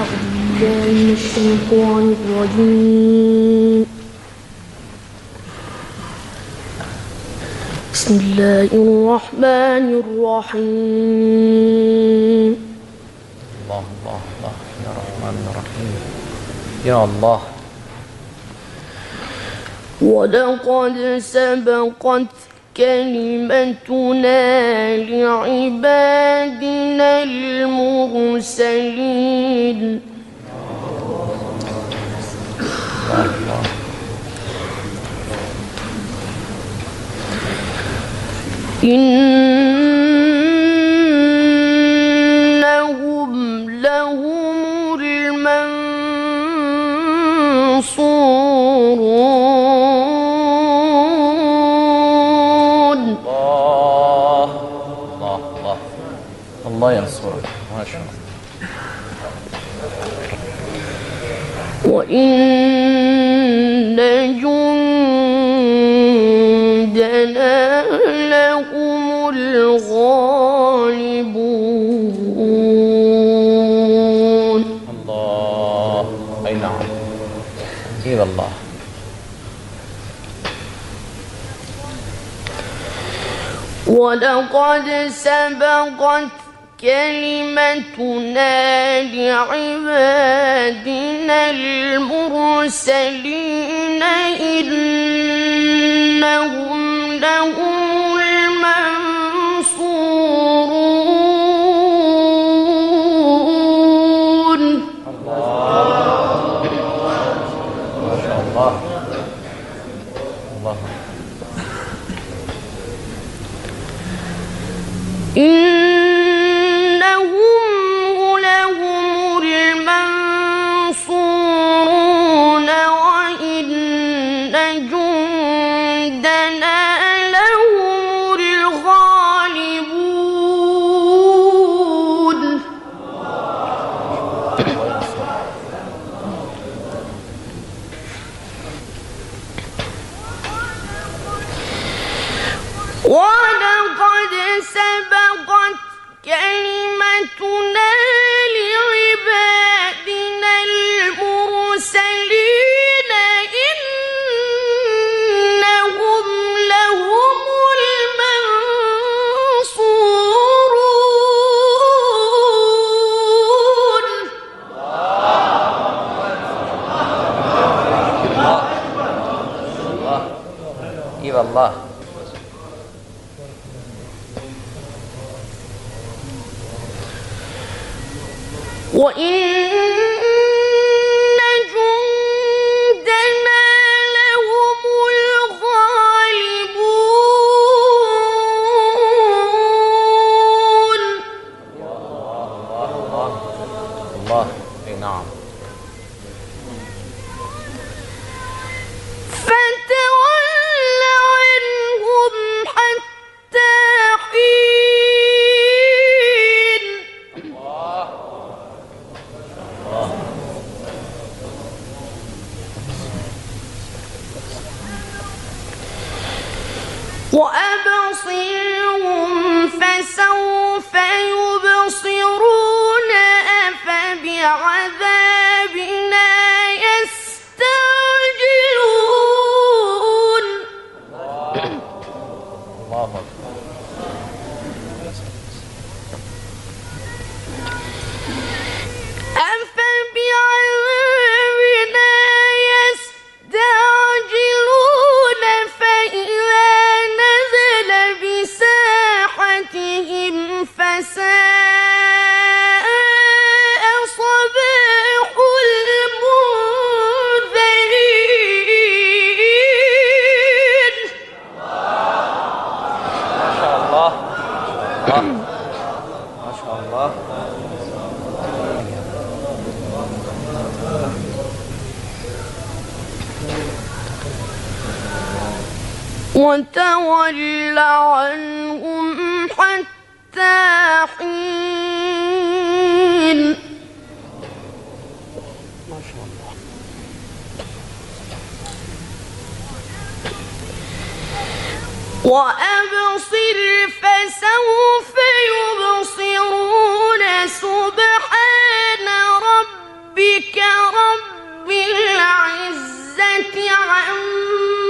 أعوذ بالله من الشيطان الرجيم بسم الله الرحمن الرحيم. الله الله الله. يا رحمن يا رحيم. يا الله. ولقد سبقت كلمتنا لعبادنا المرسلين. إنهم وإن جندنا لهم الغالبون الله. أي نعم. إي والله. ولقد سبقت كلمتنا لعبادنا المرسلين إنهم لهم إي والله وإن فساء صباح المنذرين. ما شاء الله ما شاء الله وتول عنهم حتى حين ما شاء الله وأبصر فسوف يبصرون. سبحان ربك رب العزة عما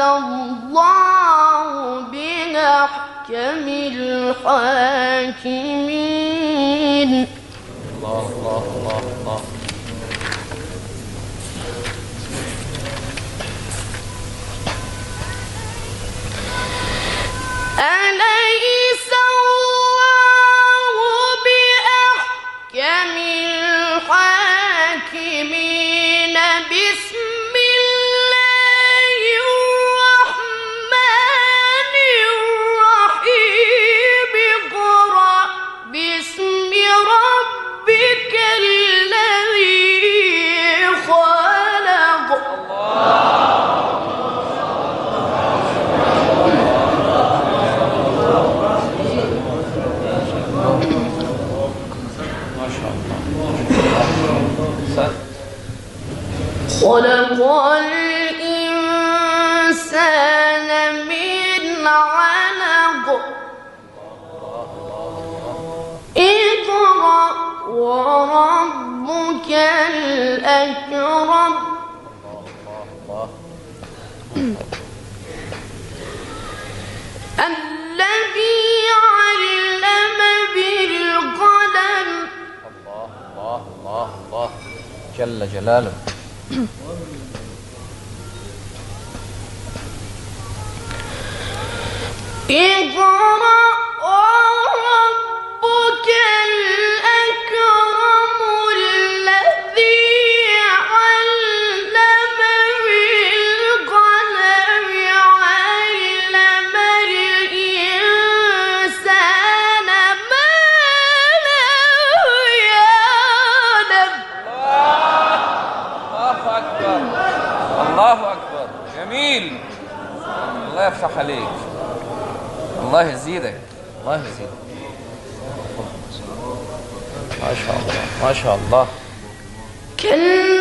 الله بنحكم الحاكمين. شاء الله. خلق الإنسان من علق اقرأ وربك الأكرم جل جلاله. جميل الله يفتح عليك. الله يزيدك. الله يزيدك. ما شاء الله. ما شاء الله. كلا